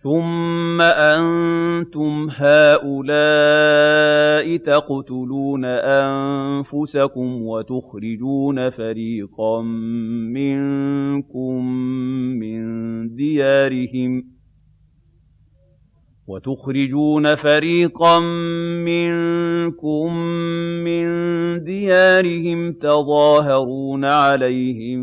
ثُمَّ أَنتُمْ هَٰؤُلَاءِ تَقْتُلُونَ أَنفُسَكُمْ وَتُخْرِجُونَ فَرِيقًا مِّنكُم مِّن دِيَارِهِمْ وَتُخْرِجُونَ فَرِيقًا مِّنكُم مِّن دِيَارِهِمْ تَظَاهَرُونَ عَلَيْهِم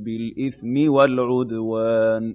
بِالْإِثْمِ وَالْعُدْوَانِ